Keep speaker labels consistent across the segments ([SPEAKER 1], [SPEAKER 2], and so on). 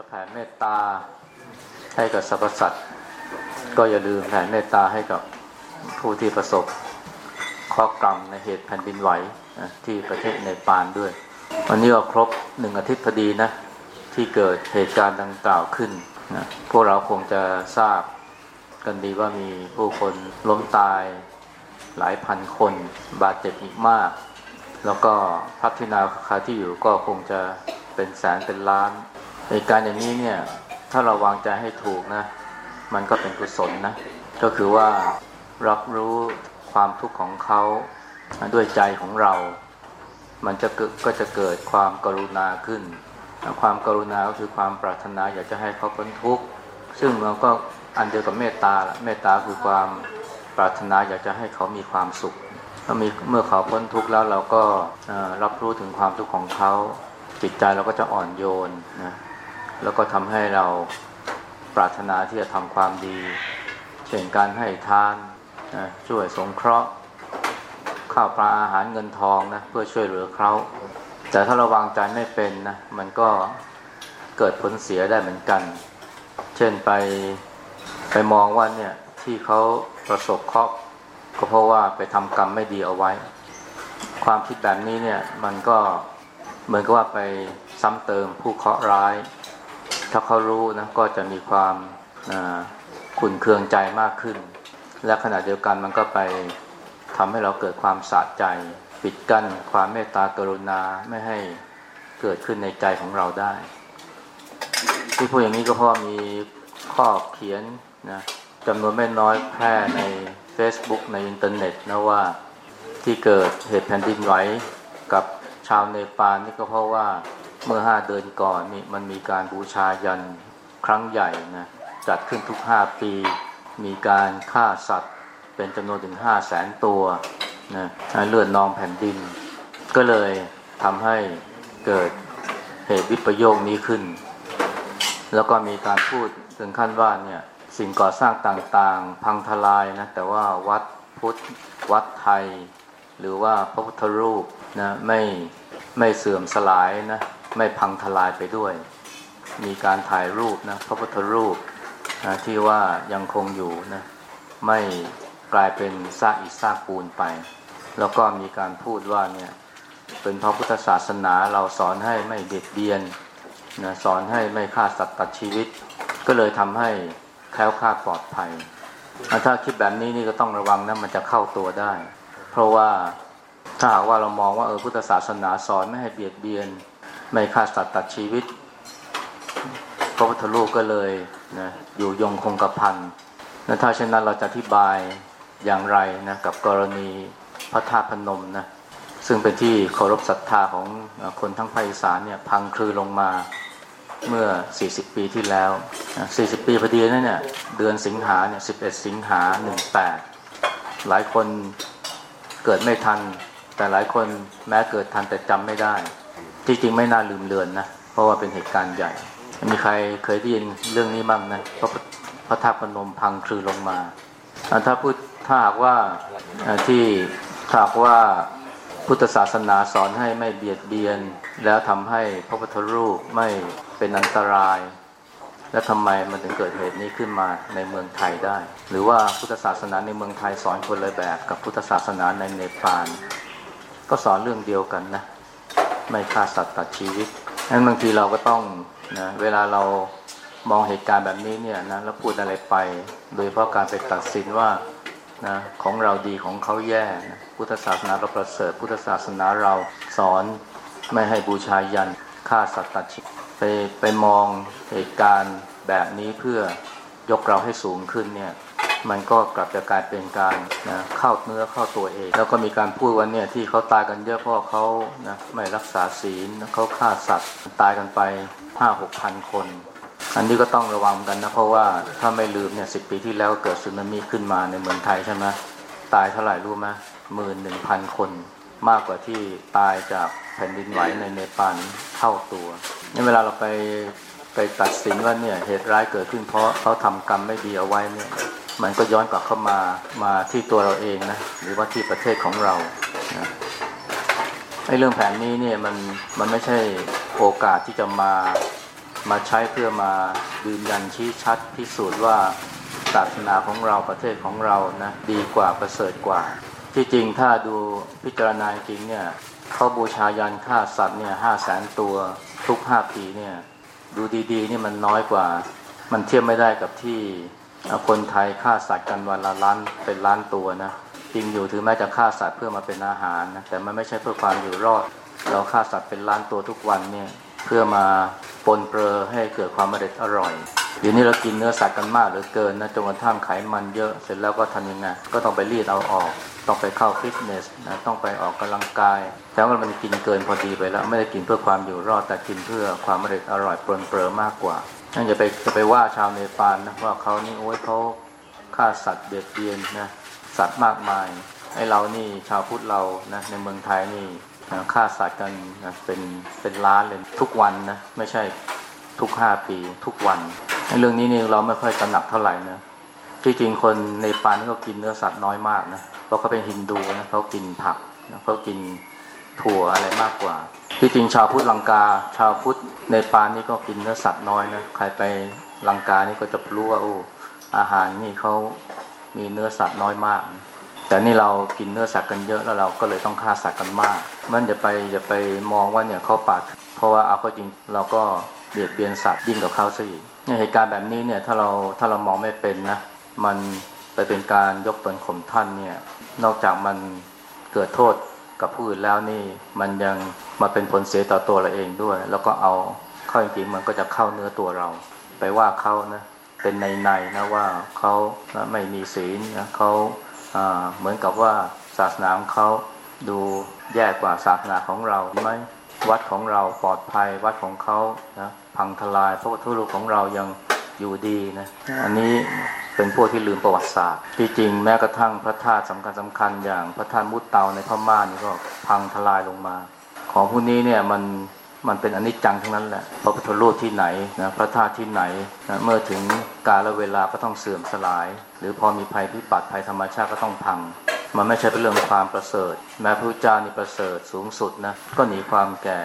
[SPEAKER 1] จะแผ่เมตตาให้กับสรรพสัตว์ก็อย่าลืมแผ่เมตตาให้กับผู้ที่ประสบข้อกรรมในเหตุแผ่นดินไหวนะที่ประเทศเนปาลด้วย วันนี้ก็ครบหนึ่งอาทิตย์พอดีนะที่เกิดเหตุการณ์ดังกล่าวขึ้นนะพวกเราคงจะทราบกันดีว่ามีผู้คนล้มตายหลายพันคนบาดเจ็บอีกมาก แล้วก็พัฒนาคาที่อยู่ก็คงจะเป็นแสนเป็นล้าน เหตุการณ์อย่างนี้เนี่ยถ้าเราวางใจให้ถูกนะ มันก็เป็นกุศลนะ ก็คือว่ารับรู้ความทุกข์ของเขาด้วยใจของเรา มันจะเกิดก็จะเกิดความกรุณาขึ้น ความกรุณาก็คือความปรารถนาอยากจะให้เขาพ้นทุกข์ ซึ่งเราก็อันเดียวกับเมตตาละเมตตาคือความปรารถนาอยากจะให้เขามีความสุขถ้ามีเมื่อเขาพ้นทุกข์แล้วเราก็รับรู้ถึงความทุกข์ของเขาจิตใจเราก็จะอ่อนโยนนะ แล้วก็ทำให้เราปรารถนาที่จะทำความดี เช่นการให้ทานนะช่วยสงเคราะห์ข้าวปลาอาหารเงินทองนะเพื่อช่วยเหลือเขาแต่ถ้าราวางใจไม่เป็นนะมันก็เกิดผลเสียได้เหมือนกัน เช่นไปไปมองว่าเนี่ยที่เขาประสบเคราะห์ก็เพราะว่าไปทำกรรมไม่ดีเอาไว้ ความคิดแบบนี้เนี่ยมันก็เหมือนกับว่าไปซ้ำเติมผู้เคราะห์ร้าย ถ้าเขารู้นะก็จะมีความขุนเคืองใจมากขึ้น และขณะเดียวกันมันก็ไปทำให้เราเกิดความสะใจ ปิดกั้นความเมตตากรุณาไม่ให้เกิดขึ้นในใจของเราได้ ที่พูดอย่างนี้ก็เพราะมีข้อเขียนนะจำนวนไม่น้อยแพร่ใน Facebook ในอินเทอร์เน็ตนะว่าที่เกิดเหตุแผ่นดินไหวกับชาวเนปาลนี่ก็เพราะว่า เมื่อห้าเดือนก่อนนี่มันมีการบูชายันครั้งใหญ่นะจัดขึ้นทุกห้าปี มีการฆ่าสัตว์ เป็นจำนวนถึงห้าแสนตัวนะเลือดนองแผ่นดิน ก็เลยทำให้เกิดเหตุวิปโยคนี้ขึ้น แล้วก็มีการพูดถึงขั้นว่าเนี่ยสิ่งก่อสร้างต่างๆ พังทลายนะแต่ว่าวัดพุทธวัดไทย หรือว่าพระพุทธรูปนะไม่ไม่เสื่อมสลายนะ ไม่พังทลายไปด้วย มีการถ่ายรูปนะพระพุทธรูปนะที่ว่ายังคงอยู่นะไม่กลายเป็นซากอิซากปูนไป แล้วก็มีการพูดว่าเนี่ยเป็นพระพุทธศาสนาเราสอนให้ไม่เบียดเบียนนะสอนให้ไม่ฆ่าสัตว์ตัดชีวิต ก็เลยทำให้แคล้วคลาดปลอดภัย ถ้าคิดแบบนี้นี่ก็ต้องระวังนะมันจะเข้าตัวได้ เพราะว่าถ้าหากว่าเรามองว่าเออพุทธศาสนาสอนไม่ให้เบียดเบียน ไม่ฆ่าสัตว์ตัดชีวิต พระพุทธรูปก็เลยนะอยู่ยงคงกระพันนะถ้าเช่นนั้นเราจะอธิบายอย่างไรนะกับกรณีพระธาตุพนมนะซึ่งเป็นที่เคารพศรัทธาของคนทั้งภาคอีสานเนี่ยพังคลือลงมาเมื่อ 40 ปีที่แล้ว 40 ปีพอดีนั่นเนี่ยเดือนสิงหาเนี่ย 11 สิงหา 18 หลายคนเกิดไม่ทัน แต่หลายคนแม้เกิดทันแต่จำไม่ได้ ที่จริงไม่น่าลืมเลือนนะ เพราะว่าเป็นเหตุการณ์ใหญ่ มีใครเคยได้ยินเรื่องนี้บ้างนะพระพระธาตุพนมพังคลือลงมาถ้าพูดถ้าหากว่าที่ถ้าหากว่าพุทธศาสนาสอนให้ไม่เบียดเบียน แล้วทำให้พระพุทธรูปไม่เป็นอันตราย และทำไมมันถึงเกิดเหตุนี้ขึ้นมาในเมืองไทยได้ หรือว่าพุทธศาสนาในเมืองไทยสอนคนละแบบ กับพุทธศาสนาในเนปาลก็สอนเรื่องเดียวกันนะ ไม่ฆ่าสัตว์ตัดชีวิตนั้นบางทีเราก็ต้องนะเวลาเรามองเหตุการณ์แบบนี้เนี่ยนะแล้วพูดอะไรไป โดยเพราะการไปตัดสินว่านะของเราดีของเขาแย่นะพุทธศาสนาเราประเสริฐ พุทธศาสนาเราสอนไม่ให้บูชายันฆ่าสัตว์ตัดชีวิตไปไปมองเหตุการณ์แบบนี้เพื่อยกเราให้สูงขึ้นเนี่ย มันก็กลับจะกลายเป็นการนะเข้าเนื้อเข้าตัวเอง แล้วก็มีการพูดว่าเนี่ยที่เขาตายกันเยอะเพราะเขานะไม่รักษาศีลเขาฆ่าสัตว์ตายกันไปห้าหกพันคน อันนี้ก็ต้องระวังกันนะเพราะว่าถ้าไม่ลืมเนี่ยสิปีที่แล้วเกิดสึนามิขึ้นมาในเมืองไทยใช่ไหมตายเท่าไหร่รู้ไหมหมื่นหนึ่งพันคน มากกว่าที่ตายจากแผ่นดินไหวในเนปาลเท่าตัวนี่เวลาเราไปไปตัดสินว่าเนี่ยเหตุร้ายเกิดขึ้นเพราะเขาทำกรรมไม่ดีเอาไว้เนี่ย มันก็ย้อนกลับเข้ามามาที่ตัวเราเองนะหรือว่าที่ประเทศของเรานะไอ้เรื่องแผนนี้เนี่ยมันมันไม่ใช่โอกาสที่จะมามาใช้เพื่อมายืนยันชี้ชัดพิสูจน์ว่าศาสนาของเราประเทศของเรานะดีกว่าประเสริฐกว่า ที่จริงถ้าดูพิจารณาจริงเนี่ยเขาบูชายันฆ่าสัตว์เนี่ยห้าแสนตัวทุกห้าปีเนี่ยดูดีๆนี่มันน้อยกว่า มันเทียบไม่ได้กับที่ คนไทยฆ่าสัตว์กันวันละล้านเป็นล้านตัวนะจริงอยู่ถึงแม้จะฆ่าสัตว์เพื่อมาเป็นอาหารนะแต่มันไม่ใช่เพื่อความอยู่รอด เราฆ่าสัตว์เป็นล้านตัวทุกวันเนี่ยเพื่อมาปนเปื้อให้เกิดความอร่อยอร่อยเดี๋ยวนี้เรากินเนื้อสัตว์กันมากเหลือเกินนะจนกระทั่งไขมันเยอะเสร็จแล้วก็ทำยังไงก็ต้องไปรีดเอาออก ต้องไปเข้าฟิตเนสนะต้องไปออกกำลังกายแต่ว่ามันกินเกินพอดีไปแล้วไม่ได้กินเพื่อความอยู่รอดแต่กินเพื่อความอร่อยอร่อยปนเปื้อมากกว่า นั่นจะไปจะไปว่าชาวเนปาลนะว่าเขานี่โอ้ยเขาฆ่าสัตว์เบียดเบียนนะสัตว์มากมายไอ้เรานี่ชาวพุทธเรานะในเมืองไทยนี่นะฆ่าสัตว์กันนะเป็นเป็นล้านเลยทุกวันนะไม่ใช่ทุกห้าปีทุกวันเรื่องนี้นี่เราไม่ค่อยตระหนักเท่าไหร่นะที่จริงคนในปานนี่เขากินเนื้อสัตว์น้อยมากนะเพราะเขาเป็นฮินดูนะเขากินผักนะเขากิน ถั่วอะไรมากกว่า ที่จริงชาวพุทธลังกา ชาวพุทธในปานนี่ก็กินเนื้อสัตว์น้อยนะใครไปลังกานี่ก็จะรู้ว่าโอ้อาหารนี่เขามีเนื้อสัตว์น้อยมาก แต่นี่เรากินเนื้อสัตว์กันเยอะแล้วเราก็เลยต้องฆ่าสัตว์กันมาก มันจะไปจะไปมองว่าเนี่ยเขาปาดเพราะว่าเอาเขาจริงเราก็เบียดเบียนสัตว์ยิ่งกว่าเขาซะอีกเนี่ยเหตุการณ์แบบนี้เนี่ยถ้าเราถ้าเรามองไม่เป็นนะมันไปเป็นการยกตนข่มท่านเนี่ยนอกจากมันเกิดโทษ กับผู้อื่นแล้วนี่มันยังมาเป็นผลเสียต่อตัวเราเองด้วย แล้วก็เอาเข้าจริงๆมันก็จะเข้าเนื้อตัวเรา ไปว่าเขานะเป็นในในๆนะว่าเขาไม่มีศีลนะเขาอ่าเหมือนกับว่าศาสนาของเขาดูแย่กว่าศาสนาของเราไหมวัดของเราปลอดภัยวัดของเขานะพังทลายพระพุทธรูปของเรายังอยู่ดีนะอันนี้ เป็นพวกที่ลืมประวัติศาสตร์ ที่จริงแม้กระทั่งพระธาตุสำคัญสำคัญอย่างพระธาตุมุตเตาในพม่านี่ก็พังทลายลงมา ของพวกนี้เนี่ยมันมันเป็นอนิจจังทั้งนั้นแหละพระพุทธรูปที่ไหนนะพระธาตุที่ไหนนะเมื่อถึงกาลเวลาก็ต้องเสื่อมสลาย หรือพอมีภัยพิบัติภัยธรรมชาติก็ต้องพัง มันไม่ใช่เป็นเรื่องความประเสริฐ แม้พระพุทธเจ้านี่ประเสริฐสูงสุดนะก็หนีความแก่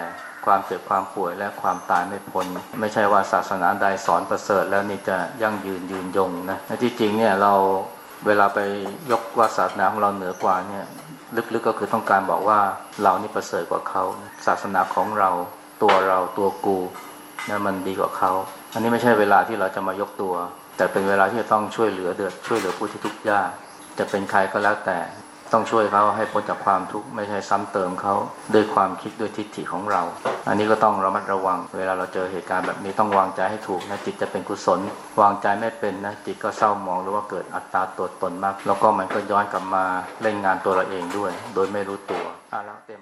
[SPEAKER 1] ความเจ็บความป่วยและความตายไม่พ้นไม่ใช่ว่าศาสนาใดสอนประเสริฐแล้วนี่จะยั่งยืนยืนยงนะที่จริงเนี่ยเราเวลาไปยกว่าศาสนาของเราเหนือกว่าเนี่ยลึกๆก็คือต้องการบอกว่าเรานี่ประเสริฐกว่าเขาศาสนาของเราตัวเราตัวกูนะมันดีกว่าเขาอันนี้ไม่ใช่เวลาที่เราจะมายกตัว แต่เป็นเวลาที่จะต้องช่วยเหลือเดือดช่วยเหลือผู้ที่ทุกข์ยากจะเป็นใครก็แล้วแต่ ต้องช่วยเขาให้พ้นจากความทุกข์ไม่ใช่ซ้ำเติมเขาด้วยความคิดด้วยทิฏฐิของเรา อันนี้ก็ต้องระมัดระวัง เวลาเราเจอเหตุการณ์แบบนี้ต้องวางใจให้ถูกนะจิตจะเป็นกุศล วางใจไม่เป็นนะจิตก็เศร้าหมองหรือว่าเกิดอัตตาตัวตนมาก แล้วก็มันก็ย้อนกลับมาเล่นงานตัวเราเองด้วย โดยไม่รู้ตัวอะแล้วเต็ม